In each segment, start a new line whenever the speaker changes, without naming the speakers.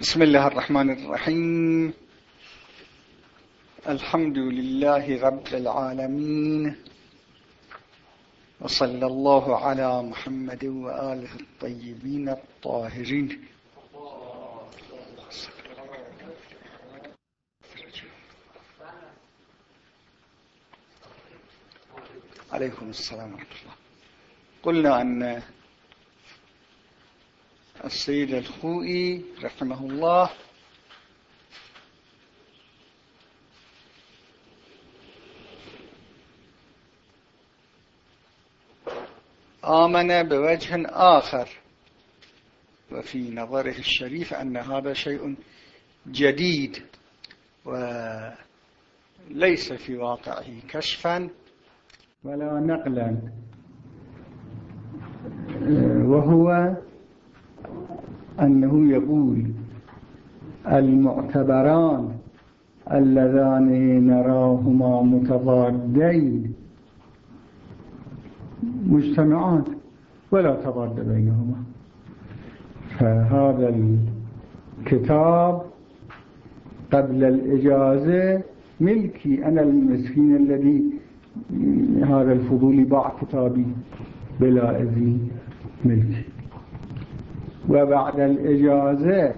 بسم الله الرحمن الرحيم. الحمد لله رب العالمين. وصلى الله على محمد وآله الطيبين الطاهرين. عليكم السلام ورحمة الله. قلنا أن السيد الخوئي رحمه الله. آمن بوجه آخر. وفي نظره الشريف أن هذا شيء جديد وليس في واقعه كشفا. ولا نقلا. وهو أنه يقول المعتبران اللذان نراهما متضادين. مجتمعات ولا تضاد بينهما. فهذا الكتاب قبل الإجازة ملكي أنا المسكين الذي هذا الفضول باع كتابي بلا إذن ملكي. وبعد الإجازة.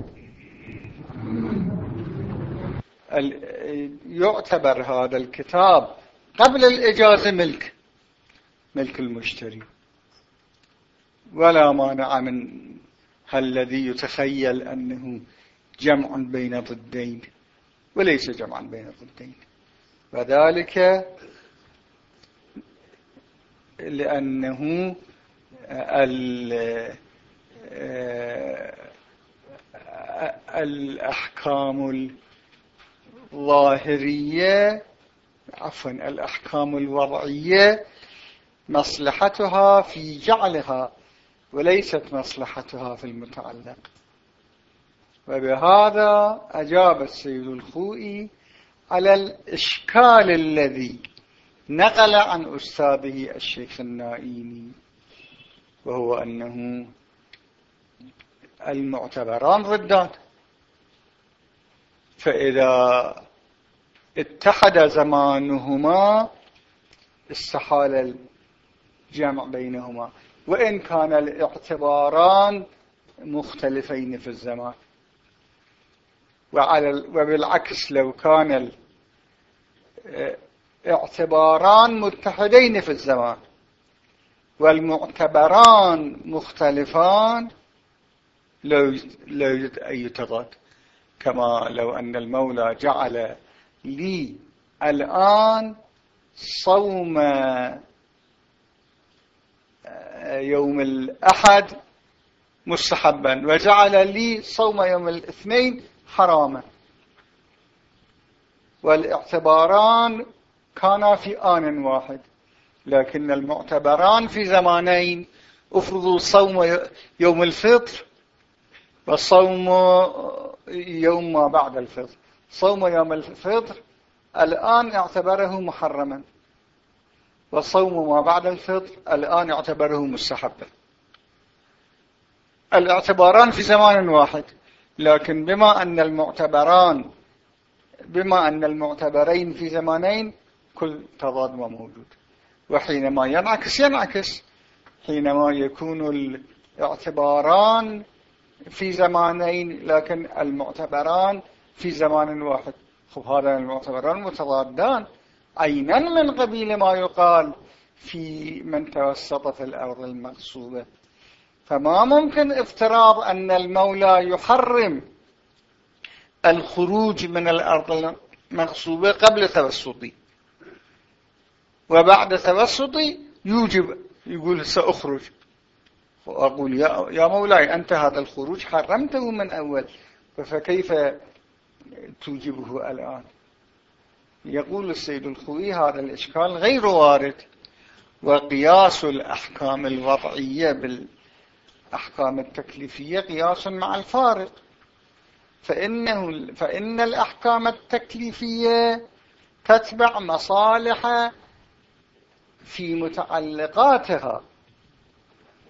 يعتبر هذا الكتاب قبل الإجازة ملك. ملك المشتري. ولا مانع من الذي يتخيل أنه جمع بين ضدين وليس جمعا بين ضدين. وذلك لأنه الأحكام الظاهرية عفوا الأحكام الوضعية مصلحتها في جعلها وليست مصلحتها في المتعلق. وبهذا أجاب السيد الخوئي على الإشكال الذي نقل عن أستاذه الشيخ النائيني وهو أنه المعتبران ضدان. فإذا اتحد زمانهما استحال الجمع بينهما. وإن كان الاعتباران مختلفين في الزمان. وعلى وبالعكس لو كان الاعتباران متحدين في الزمان. والمعتبران مختلفان لا يوجد أي تضاد كما لو أن المولى جعل لي الآن صوم يوم الأحد مستحبا وجعل لي صوم يوم الاثنين حراما. والاعتباران كانا في آن واحد لكن المعتبران في زمانين افرضوا صوم يوم الفطر وصوم يوم ما بعد الفطر. صوم يوم الفطر الآن اعتبره محرما. وصوم ما بعد الفطر الآن اعتبره مستحبا. الاعتباران في زمان واحد لكن بما أن المعتبران بما أن المعتبرين في زمانين كل تضاد موجود وحينما ينعكس ينعكس. حينما يكون الاعتباران في زمانين لكن المعتبران في زمان واحد. خب هذا المعتبران متضادان. عينا من قبيل ما يقال في من توسط في الأرض المغصوبة فما ممكن افتراض أن المولى يحرم الخروج من الأرض المغصوبة قبل توسطي وبعد توسطي يوجب يقول سأخرج. وأقول يا, مولاي أنت هذا الخروج حرمته من أول فكيف توجبه الآن؟ يقول السيد الخوي هذا الإشكال غير وارد وقياس الأحكام الوضعية بالأحكام التكليفية قياس مع الفارق. فإنه فإن الأحكام التكليفية تتبع مصالح في متعلقاتها.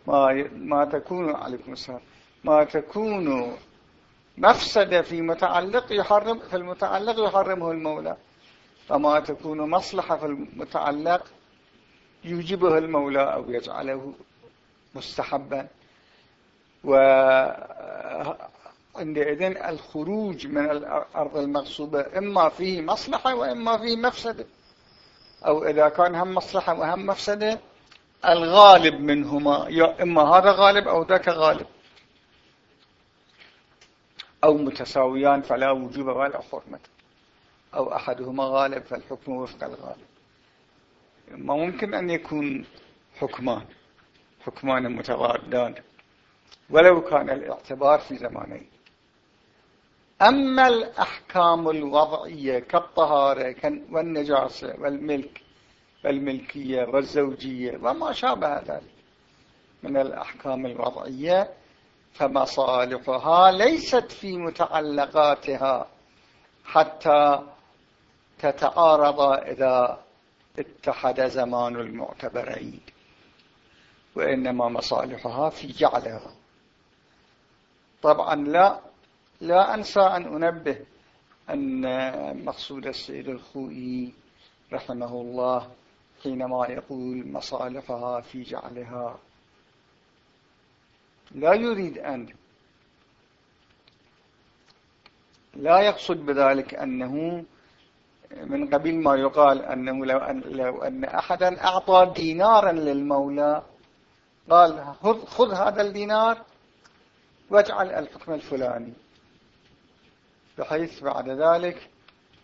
ما ما تكون عليكم السلام. ما تكون مفسدة في متعلق يحرم في المتعلق يحرمه المولى. فما تكون مصلحة في المتعلق يوجبه المولى أو يجعله مستحبا. وعندئذ الخروج من الأرض المغصوبة إما فيه مصلحة وإما فيه مفسدة. أو إذا كان هم مصلحة وهم مفسدة الغالب منهما يا إما هذا غالب أو ذاك غالب. أو متساويان فلا وجوب ولا حرمة. أو أحدهما غالب فالحكم وفق الغالب. ما ممكن أن يكون حكمان حكمان متضادان. ولو كان الاعتبار في زمانين. أما الأحكام الوضعية كالطهارة والنجاسة والملك والملكية والزوجية وما شابه ذلك من الأحكام الوضعية فمصالحها ليست في متعلقاتها حتى تتعارض إذا اتحد زمان المعتبرين وإنما مصالحها في جعلها. طبعا لا لا أنسى أن أنبه أن مقصود السيد الخوئي رحمه الله حينما يقول مصالحها في جعلها. لا يريد أن لا يقصد بذلك أنه من قبيل ما يقال أنه لو أن, لو أن أحدا أعطى دينارا للمولى قال خذ, هذا الدينار واجعل الحكم الفلاني. بحيث بعد ذلك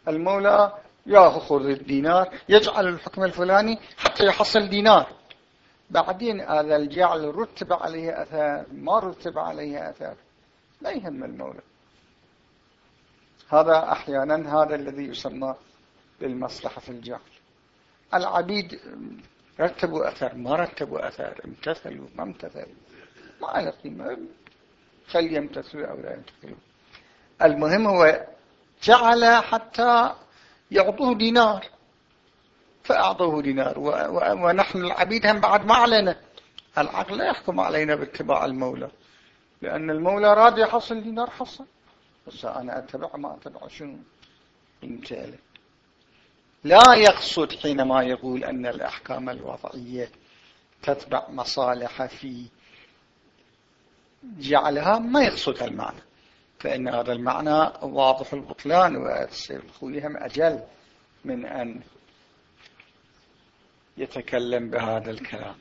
المولى يأخذ الدينار يجعل الحكم الفلاني حتى يحصل دينار. بعدين هذا الجعل رتب عليه أثار ما رتب عليه أثار. لا يهم المولى. هذا أحيانا هذا الذي يسمى بالمصلحة في الجعل العبيد رتبوا أثر ما رتبوا أثر امتثلوا ما امتثلوا. ما على قيمة فليمتثلوا أو لا يمتثلوا. المهم هو جعل حتى يعطوه دينار. فأعطوه دينار. ونحن العبيد هم بعد ما علينا. العقل لا يحكم علينا باتباع المولى. لأن المولى راد يحصل دينار حصل. بس أنا أتبع ما أتبع شنو؟ انتالي لا يقصد حينما يقول أن الأحكام الوضعية تتبع مصالح في جعلها ما يقصد المعنى. فإن هذا المعنى واضح البطلان والسيد الخوي هم أجل من أن يتكلم بهذا الكلام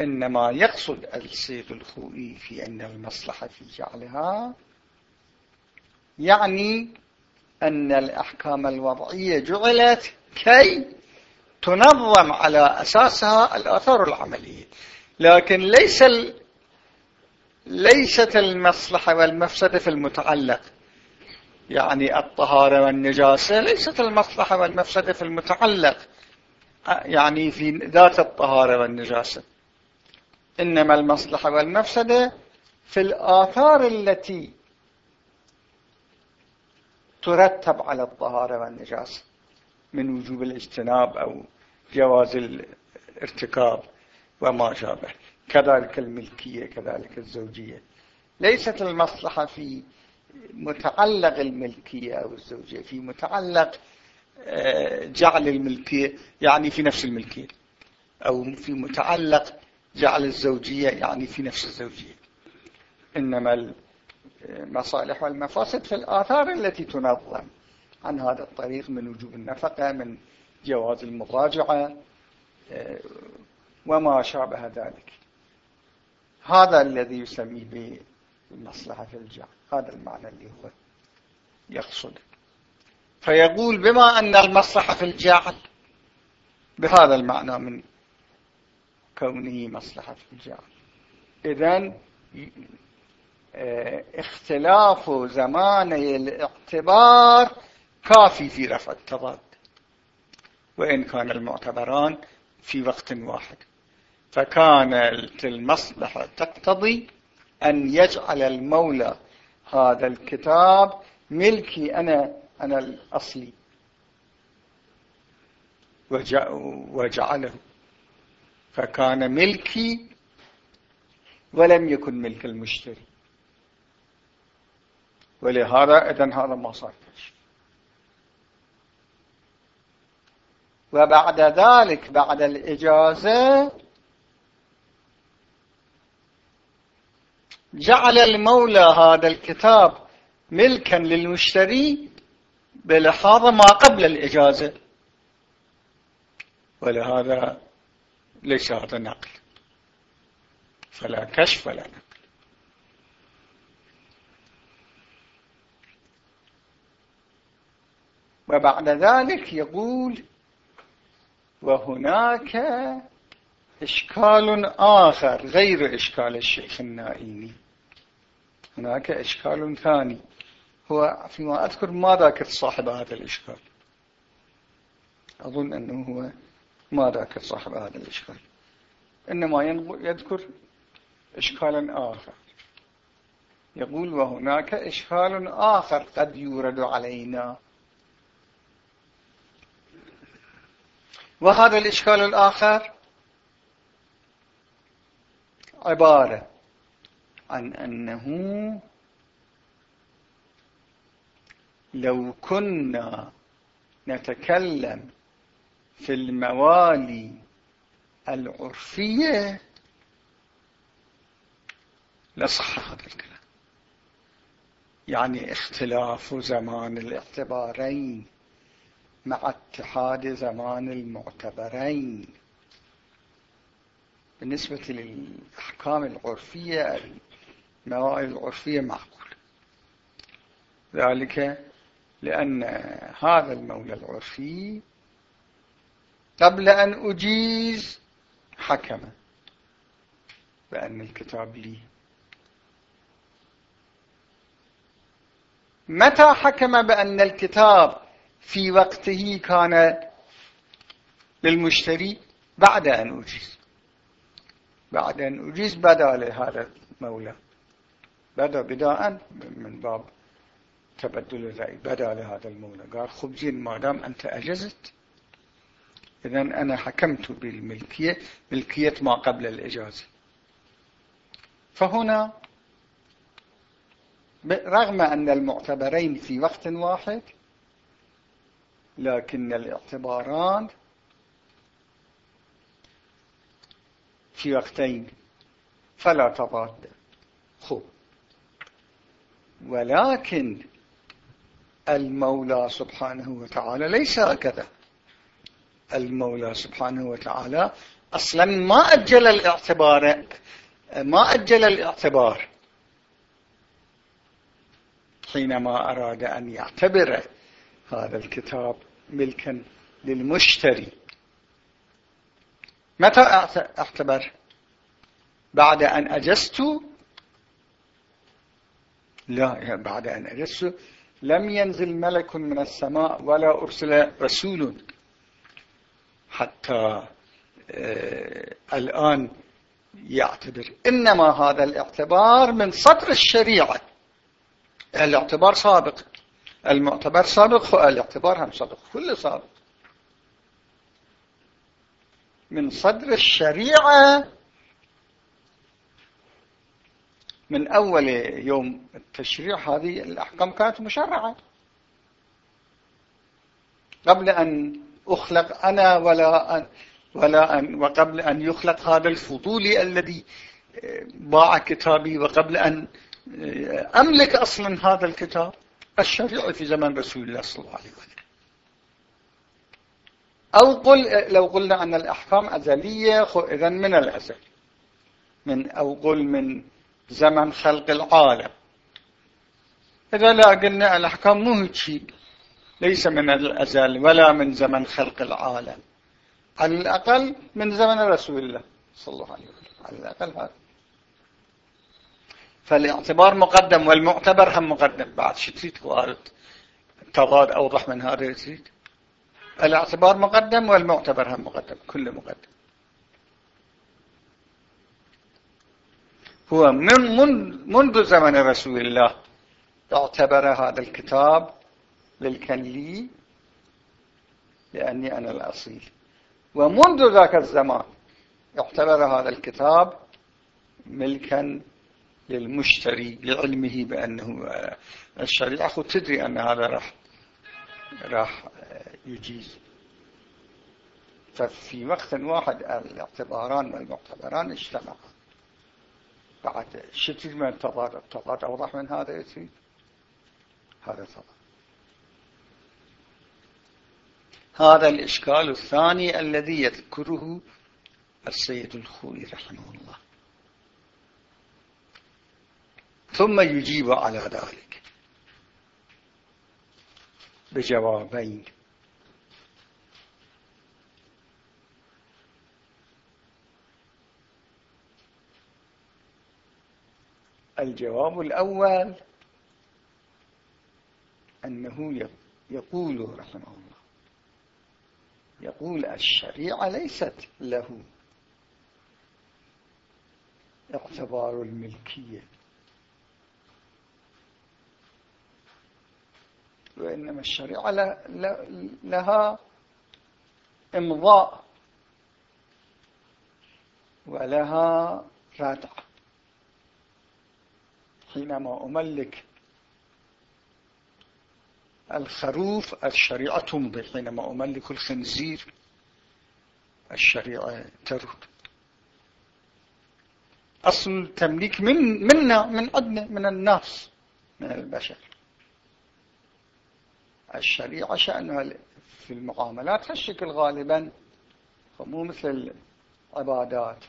إنما يقصد السيد الخوئي في أن المصلحة في جعلها يعني أن الأحكام الوضعية جعلت كي تنظم على أساسها الآثار العملية لكن ليس. ليست المصلحة والمفسدة في المتعلق. يعني الطهارة والنجاسة ليست المصلحة والمفسدة في المتعلق. يعني في ذات الطهارة والنجاسة. إنما المصلحة والمفسدة في الآثار التي ترتب على الطهارة والنجاسة. من وجوب الاجتناب أو جواز الارتكاب وما شابه. كذلك الملكية كذلك الزوجية. ليست المصلحة في متعلق الملكية أو الزوجية في متعلق آه، جعل الملكية يعني في نفس الملكية أو في متعلق جعل الزوجية يعني في نفس الزوجية. إنما المصالح والمفاسد في الآثار التي تنظم عن هذا الطريق من وجوب النفقة من جواز المضاجعة آه، وما شابه ذلك. هذا الذي يسميه بالمصلحة في هذا المعنى اللي هو يقصد فيقول بما أن المصلحة في الجعل بهذا المعنى من كونه مصلحة في الجعل إذن آه، اختلاف زماني الاعتبار كافي في رفع التضاد. وإن كان المعتبران في وقت واحد. فكانت المصلحة تقتضي أن يجعل المولى هذا الكتاب ملكي أنا أنا الأصلي. وجعله. فكان ملكي ولم يكن ملك المشتري. ولهذا إذن هذا ما صار. وبعد ذلك بعد الإجازة جعل المولى هذا الكتاب ملكا للمشتري بلحاظ ما قبل الإجازة. ولهذا ليس هذا نقل. فلا كشف ولا نقل. وبعد ذلك يقول وهناك إشكال آخر غير إشكال الشيخ النائمي. هناك إشكال ثاني. هو فيما أذكر ما ذاكر صاحب هذا الإشكال؟ أظن أنه هو ما ذاكر صاحب هذا الإشكال. إنما يذكر إشكالا آخر. يقول وهناك إشكال آخر قد يورد علينا. وهذا الإشكال الآخر؟ عبارة عن أنه لو كنا نتكلم في الموالي العرفية لصح هذا الكلام. يعني اختلاف زمان الاعتبارين مع اتحاد زمان المعتبرين. بالنسبة للأحكام العرفية الموائل العرفية معقول ذلك لأن هذا المولى العرفي قبل أن أجيز حكم بأن الكتاب لي. متى حكم بأن الكتاب في وقته كان للمشتري؟ بعد أن أجيز. بعد أن أجيز بدأ لهذا المولى. بدا بداء من باب تبدل الرأي بدا لهذا المولى قال خبزين ما دام أنت أجزت إذا أنا حكمت بالملكية ملكية ما قبل الإجازة. فهنا رغم أن المعتبرين في وقت واحد لكن الاعتباران في وقتين فلا تضاد. خب ولكن المولى سبحانه وتعالى ليس هكذا. المولى سبحانه وتعالى أصلا ما أجل الاعتبار ما أجل الاعتبار. حينما أراد أن يعتبر هذا الكتاب ملكا للمشتري. متى أعتبر؟ بعد أن أجزت لا بعد أن أجزت لم ينزل ملك من السماء ولا أرسل رسول. حتى آه الآن يعتبر. إنما هذا الاعتبار من صدر الشريعة. الاعتبار سابق. المعتبر سابق والاعتبار هم سابق. كل سابق. من صدر الشريعة من أول يوم التشريع هذه الأحكام كانت مشرعة. قبل أن أخلق أنا ولا أن ولا أن وقبل أن يخلق هذا الفضولي الذي باع كتابي وقبل أن أملك أصلا هذا الكتاب الشريعة في زمن رسول الله صلى الله عليه وسلم. أو قل لو قلنا أن الأحكام أزلية إذا من الأزل؟ من أو قل من زمن خلق العالم. إذا لا قلنا الأحكام مو شيء ليس من الأزل ولا من زمن خلق العالم. على الأقل من زمن رسول الله صلى الله عليه وسلم. على الأقل هذا. فالاعتبار مقدم والمعتبر هم مقدم. بعد شو تريد وارد التضاد أوضح من هذا الاعتبار مقدم والمعتبر هم مقدم. كله مقدم. هو من منذ زمن رسول الله. اعتبر هذا الكتاب للكنلي لأني أنا الأصيل. ومنذ ذاك الزمان اعتبر هذا الكتاب ملكا للمشتري لعلمه بأنه الشريعة. خود تدري أن هذا راح راح يجيز. ففي وقت واحد الاعتباران والمعتبران اجتمعا بعد شتى من التضاد التضاد أوضح من هذا يصير هذا تضاد هذا الإشكال الثاني الذي يذكره السيد الخوي رحمه الله. ثم يجيب على ذلك بجوابين. الجواب الأول أنه يقول رحمه الله يقول الشريعة ليست له اعتبار الملكية وإنما الشريعة لها إمضاء ولها ردع حينما أملك الخروف الشريعة تمضي. حينما أملك الخنزير الشريعة ترد. أصل التمليك من منا من عندنا من الناس من البشر. الشريعة شأنها في المعاملات هالشكل غالبا مو مثل العبادات.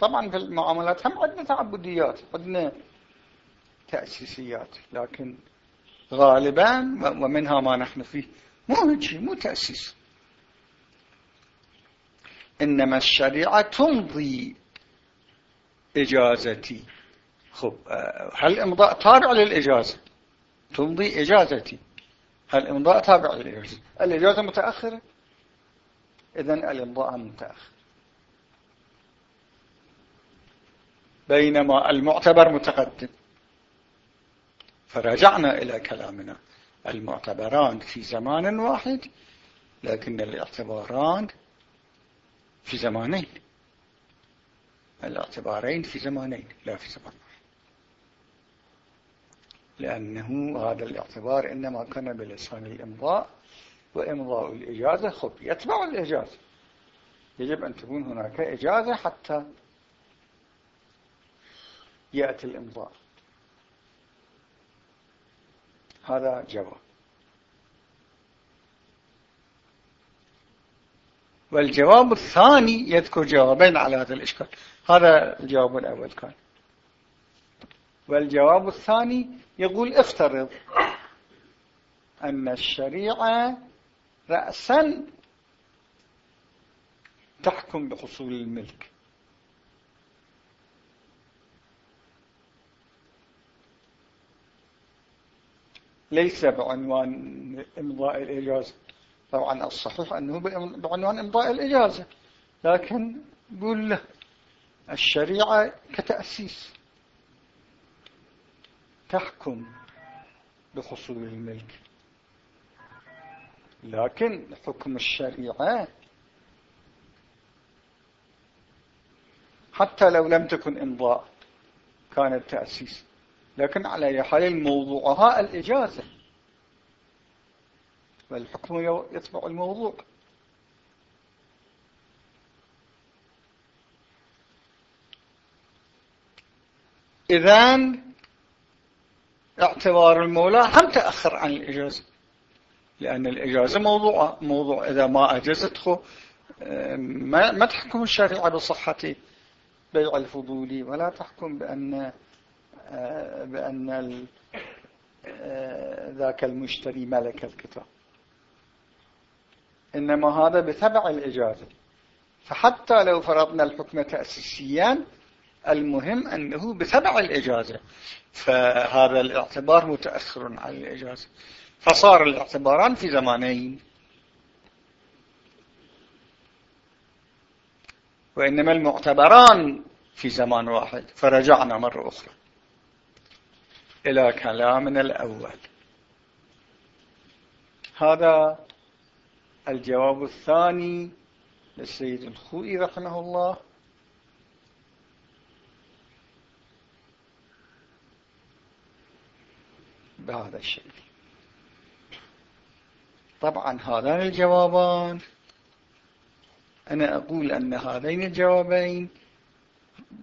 طبعا في المعاملات هم عندنا تعبديات عندنا تأسيسيات لكن غالبا ومنها ما نحن فيه. مو هيك مو تأسيس. إنما الشريعة تمضي إجازتي. خب هل إمضاء تابع للإجازة؟ تمضي إجازتي. هل إمضاء تابع للإجازة؟ الإجازة متأخرة. إذن الإمضاء متأخر. بينما المعتبر متقدم. فرجعنا إلى كلامنا. المعتبران في زمان واحد لكن الاعتباران في زمانين. الاعتبارين في زمانين لا في زمان واحد. لأنه هذا الاعتبار إنما كان بلسان الإمضاء وإمضاء الإجازة خب يتبع الإجازة. يجب أن تكون هناك إجازة حتى يأتي الإمضاء. هذا جواب. والجواب الثاني يذكر جوابين على هذا الإشكال. هذا الجواب الأول كان. والجواب الثاني يقول افترض أن الشريعة رأسا تحكم بحصول الملك. ليس بعنوان إمضاء الإجازة. طبعا الصحيح أنه بعنوان إمضاء الإجازة لكن يقول له الشريعة كتأسيس تحكم بحصول الملك. لكن حكم الشريعة حتى لو لم تكن إمضاء كانت تأسيس لكن على أي حال موضوعها الإجازة. والحكم يتبع الموضوع. إذن اعتبار المولى هم تأخر عن الإجازة. لأن الإجازة موضوع موضوع إذا ما أجزته ما, ما تحكم الشريعة بصحة بيع الفضولي ولا تحكم بأن بأن ذاك المشتري ملك الكتاب. إنما هذا بتبع الإجازة. فحتى لو فرضنا الحكم تأسيسيا المهم أنه بتبع الإجازة. فهذا الاعتبار متأخر عن الإجازة. فصار الاعتباران في زمانين. وإنما المعتبران في زمان واحد. فرجعنا مرة أخرى. إلى كلامنا الأول. هذا الجواب الثاني للسيد الخوئي رحمه الله. بهذا الشيء طبعا هذان الجوابان أنا أقول أن هذين الجوابين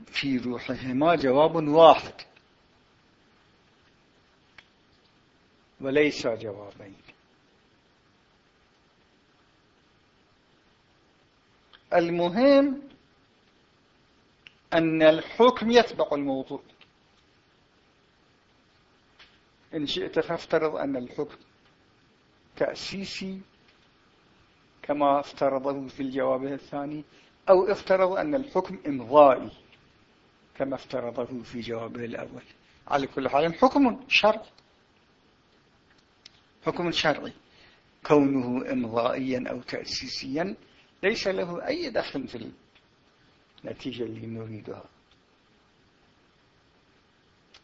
في روحهما جواب واحد. وليس جوابين. المهم أن الحكم يتبع الموضوع. إن شئت فافترض أن الحكم تأسيسي كما افترضه في الجواب الثاني أو افترض أن الحكم إمضائي كما افترضه في جوابه الأول. على كل حال حكم شرعي. حكم شرعي. كونه إمضائيا أو تأسيسيا ليس له أي دخل في النتيجة اللي نريدها.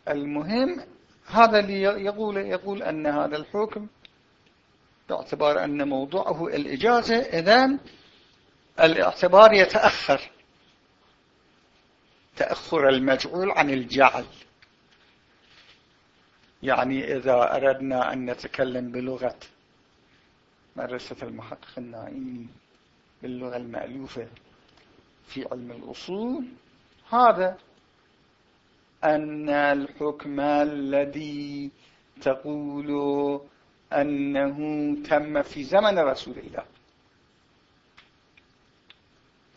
المهم هذا اللي يقول يقول أن هذا الحكم باعتبار أن موضوعه الإجازة إذن الاعتبار يتأخر. تأخر المجعول عن الجعل. يعني إذا أردنا أن نتكلم بلغة مدرسة المحقق النائي باللغة المألوفة في علم الأصول هذا أن الحكم الذي تقول أنه تم في زمن رسول الله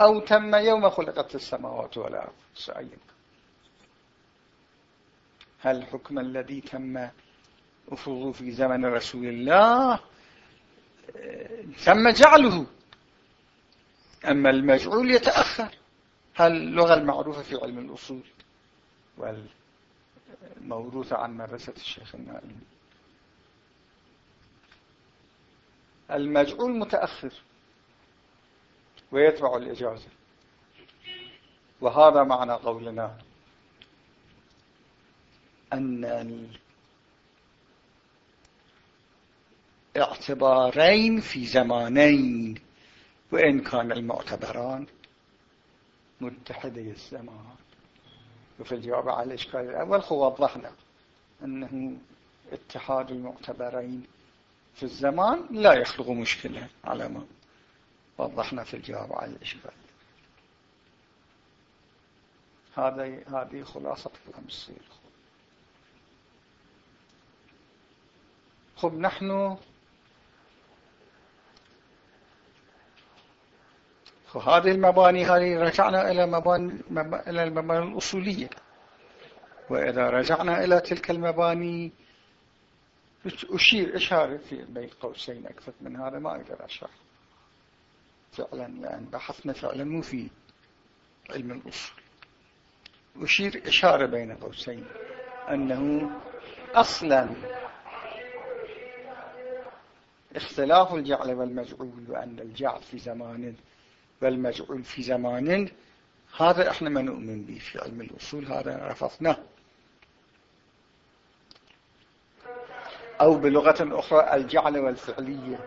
أو تم يوم خلقت السماوات والأرض. سأين هل الحكم الذي تم أفضه في زمن رسول الله؟ تم جعله. أما المجعول يتأخر. هل اللغة المعروفة في علم الأصول والموروثة عن مدرسة الشيخ النائم؟ المجعول متأخر ويتبع الإجازة. وهذا معنى قولنا أن الاعتبارين في زمانين وإن كان المعتبران متحدي الزمان. وفي الجواب على الإشكال الأول وضحنا أنه اتحاد المعتبرين في الزمان لا يخلق مشكلة على ما وضحنا في الجواب على الإشكال. هذه خلاصة التمثيل. خب نحن فهذه المباني هذه رجعنا إلى مباني إلى المباني الأصولية. وإذا رجعنا إلى تلك المباني أشير إشارة في بين قوسين أكثر من هذا ما أقدر أشرح. فعلا لأن بحثنا فعلا مو في علم الأصول. أشير إشارة بين قوسين أنه أصلا اختلاف الجعل والمجعول وأن الجعل في زمان والمجعول في زمان هذا إحنا ما نؤمن به في علم الأصول هذا رفضناه. أو بلغة أخرى الجعل والفعلية.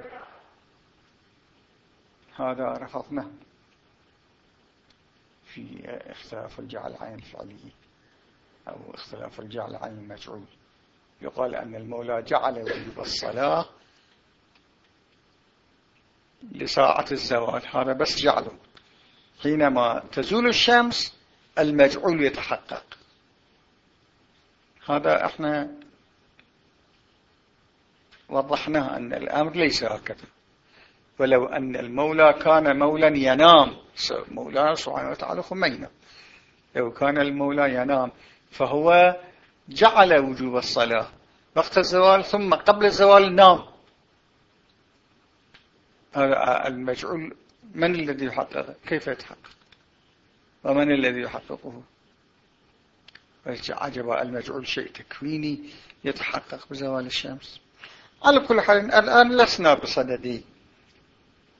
هذا رفضناه. في اختلاف الجعل عن الفعلية أو اختلاف الجعل عن المجعول. يقال أن المولى جعل وجوب الصلاة لساعة الزوال. هذا بس جعله حينما تزول الشمس المجعول يتحقق. هذا إحنا وضحنا أن الأمر ليس هكذا. ولو أن المولى كان مولا ينام. مولانا سبحانه وتعالى خمينا لو كان المولى ينام فهو جعل وجوب الصلاة. وقت الزوال ثم قبل الزوال نام. المجعول من الذي يحققه كيف يتحقق؟ ومن الذي يحققه؟ عجب المجعول شيء تكويني يتحقق بزوال الشمس. على كل حال الآن لسنا بصدد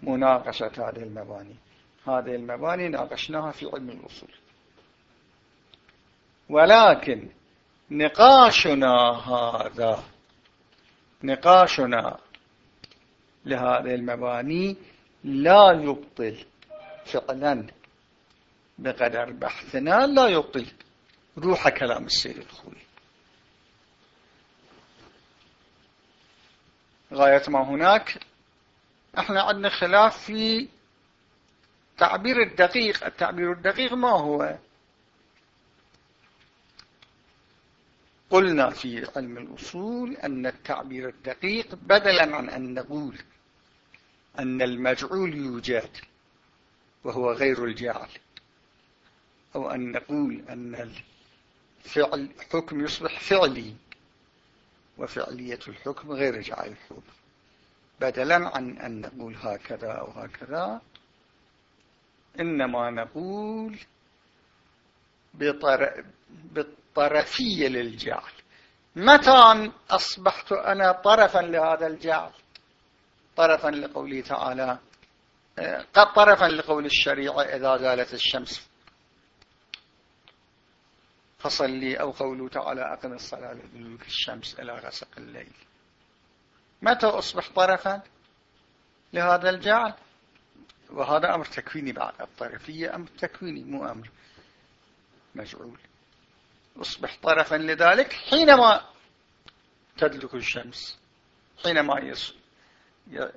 مناقشة هذه المباني. هذه المباني ناقشناها في علم الأصول ولكن نقاشنا هذا نقاشنا لهذه المباني لا يبطل فعلا بقدر بحثنا لا يبطل. روح كلام السيد الخوي. غاية ما هناك إحنا عندنا خلاف في تعبير الدقيق. التعبير الدقيق ما هو؟ قلنا في علم الأصول أن التعبير الدقيق بدلا عن أن نقول أن المجعول يوجد وهو غير الجعل أو أن نقول أن الفعل حكم يصبح فعلي وفعلية الحكم غير جعل الحكم. بدلا عن أن نقول هكذا أو هكذا إنما نقول بالطرفية للجعل. متى أصبحت أنا طرفا لهذا الجعل؟ طرفا لقوله تعالى قد طرفا لقول الشريعة إذا زالت الشمس. فصلي أو قوله تعالى أقم الصلاة لدلوك الشمس إلى غسق الليل. متى أصبح طرفا لهذا الجعل؟ وهذا أمر تكويني بعد. الطرفية أمر تكويني مو أمر مجعول أصبح طرفا لذلك حينما تدلك الشمس حينما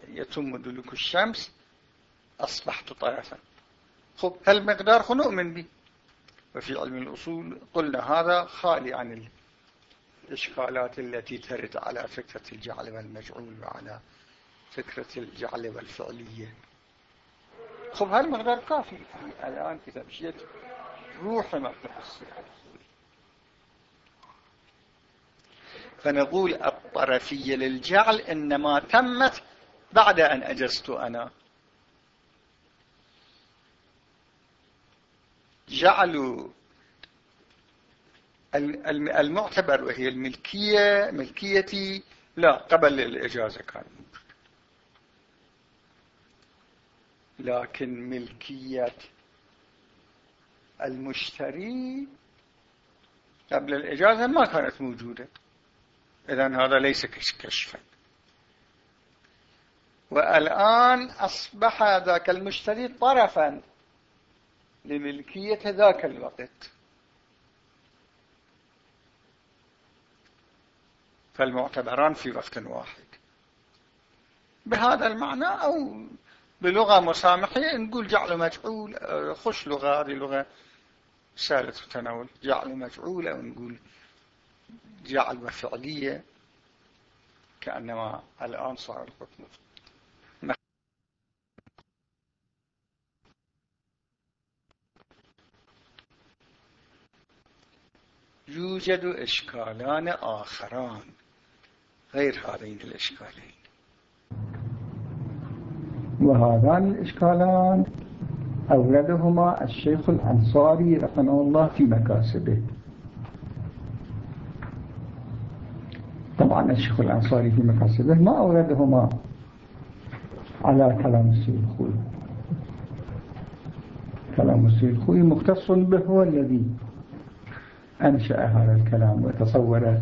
يتم دلك الشمس أصبحت طرفا. خب هالمقدار من بي وفي علم الأصول قلنا هذا خالي عن الإشكالات التي ترد على فكرة الجعل والمجعول وعلى فكرة الجعل والفعلية. خب هالمقدار كافي؟ الآن كتاب شيء روح ما تحصل فنقول الطرفية للجعل إنما تمت بعد أن أجزت أنا. جعلوا المعتبر وهي الملكية ملكيتي لا قبل الإجازة كان. لكن ملكية المشتري قبل الإجازة ما كانت موجودة. إذا هذا ليس كشفا. والآن أصبح ذاك المشتري طرفا لملكية ذاك الوقت. فالمعتبران في وقت واحد. بهذا المعنى أو بلغة مسامحية نقول جعل مجعول خش لغة هذه لغة سهلة التناول جعل مجعول أو نقول جعل وفعلية كأنما الآن صار الحكم. يوجد إشكالان آخران غير هذين الإشكالين.
وهذان الإشكالان أوردهما الشيخ الأنصاري رحمه الله في مكاسبه. طبعا الشيخ الأنصاري في مكاسبه ما أوردهما على كلام السيد الخوي كلام السيد الخوي مختص به هو الذي أنشأ هذا الكلام وتصور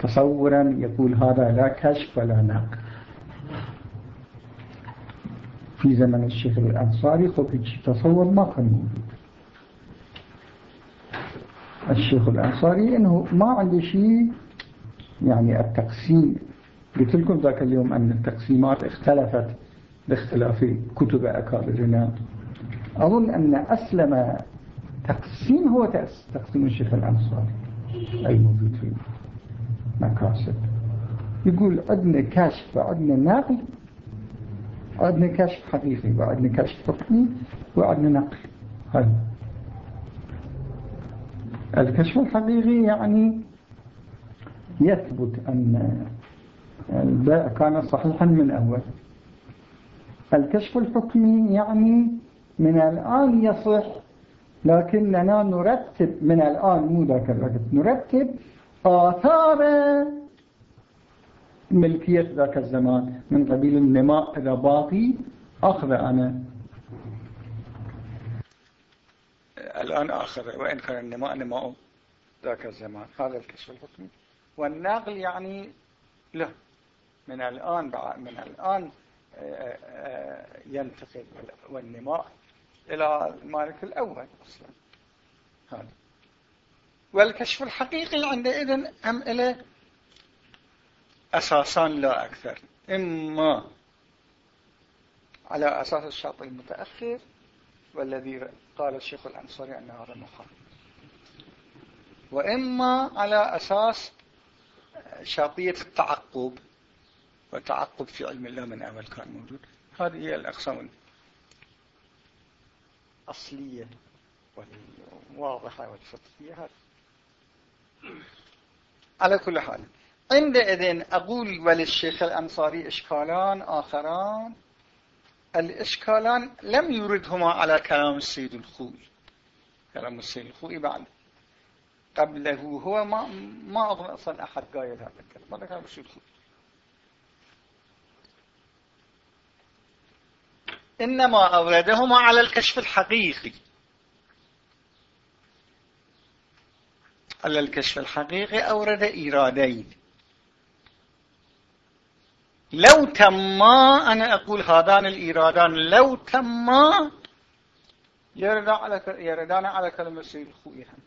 تصورا يقول هذا لا كشف ولا نقل. في زمن الشيخ الأنصاري خب تصور ما كان موجود الشيخ الأنصاري إنه ما عنده شيء يعني التقسيم. قلت لكم ذاك اليوم أن التقسيمات اختلفت باختلاف كتب أكابرنا. أظن أن أسلم تقسيم هو تقسيم الشيخ الأنصاري. أي موجود في مكاسب يقول عندنا كشف وعندنا نقل. عندنا كشف حقيقي وعندنا كشف حكمي وعندنا نقل. هذا الكشف الحقيقي يعني يثبت أن البيع كان صحيحا من أول الكشف الحكمي يعني من الآن يصح لكننا نرتب من الآن مو ذاك الوقت نرتب آثار ملكية ذاك الزمان. من قبيل النماء إذا باقي أخذ أنا.
الآن آخذ وإن كان النماء نماء ذاك الزمان. هذا الكشف الحكمي. والنقل يعني له من الآن من الآن آه، آه، ينتقل والنماء إلى المالك الأول أصلا. هذا. والكشف الحقيقي عندئذ هم إلى أساسان لا أكثر. إما على أساس الشرط المتأخر والذي قال الشيخ الأنصاري أن هذا محال وإما على أساس شرطية التعقب والتعقب في علم الله من أول كان موجود. هذه هي الأقسام الأصلية والواضحة والفطرية. هذه على كل حال عندئذ أقول وللشيخ الأنصاري إشكالان آخران. الإشكالان لم يردهما على كلام السيد الخوي. كلام السيد الخوي بعد. قبله هو ما ما أظن أصلا أحد قايل هذا الكلام. هذا كلام السيد الخوي. إنما أوردهما على الكشف الحقيقي. على الكشف الحقيقي أورد إيرادين. لو تما أنا أقول هذان الإيرادان لو تما يردان على يردان على كلمة سيد الخوي هم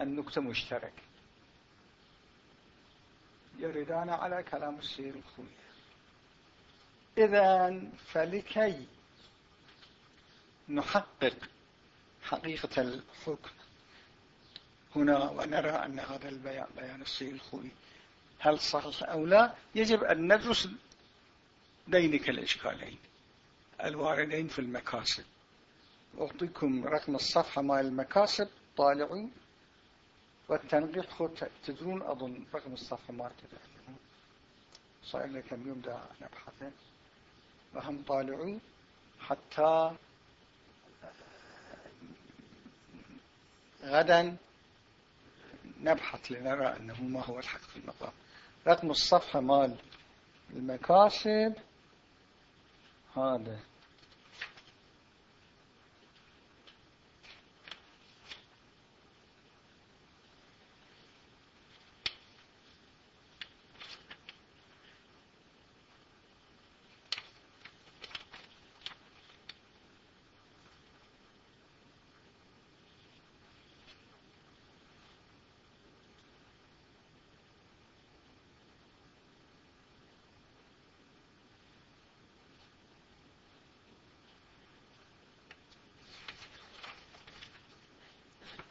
النكتة مشترك. يردان على كلام السيد الخوي إذا فلكي نحقق حقيقة الحكم هنا ونرى أن هذا البيان بيان السيد الخوي هل صحيح أو لا يجب أن ندرس ذلك الإشكالين. الواردين في المكاسب. أعطيكم رقم الصفحة مال المكاسب طالعوا والتنقيح تدرون أظن رقم الصفحة ما تدرون. صار لنا كم يوم دا نبحثه وهم طالعوا حتى غدا نبحث لنرى أنه ما هو الحق في المقام رقم الصفحة مال المكاسب هذا.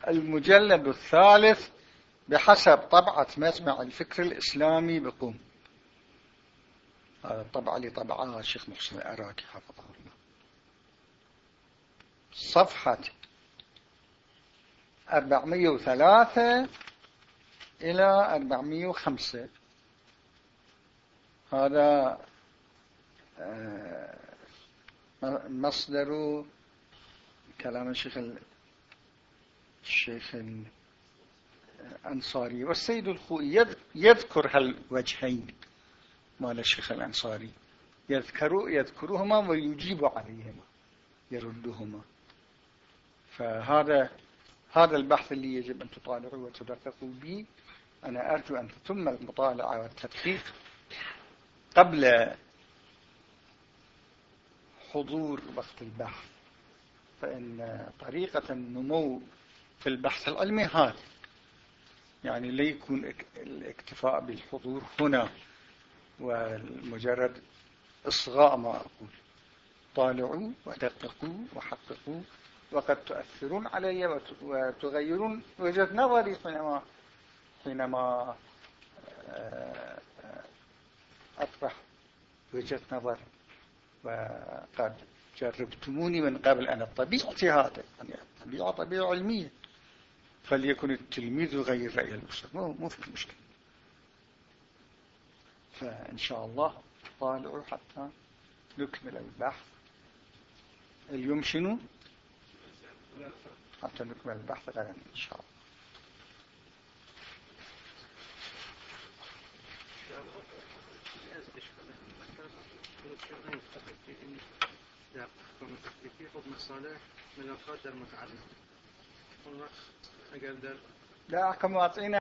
المجلد الثالث بحسب طبعة مجمع الفكر الإسلامي بقوم. هذا الطبعة اللي طبعها الشيخ محسن العراقي حفظه الله. صفحة 403 إلى 405 هذا آه، مصدر كلام الشيخ الشيخ الأنصاري. والسيد الخوئي يذكر هالوجهين مال الشيخ الأنصاري. يذكر يذكرهما ويجيب عليهما يردهما. فهذا هذا البحث اللي يجب أن تطالعوا وتدققوا به. أنا أرجو أن تتم المطالعة والتدقيق قبل حضور وقت البحث. فإن طريقة النمو في البحث العلمي هذا. يعني لا يكون الاكتفاء بالحضور هنا ومجرد إصغاء ما أقول. طالعوا ودققوا وحققوا وقد تؤثرون علي وتغيرون وجهة نظري حينما حينما آه، أطرح وجهة نظر. وقد جربتموني من قبل أنا طبيعتي هذا يعني طبيعة طبيعة علمية. فليكن التلميذ يغير رأي الأستاذ مو في مشكلة. فإن شاء الله طالعوا حتى نكمل البحث. اليوم شنو حتى نكمل البحث غدا إن شاء الله. مصالح من القدر متعلق لا كما أعطينا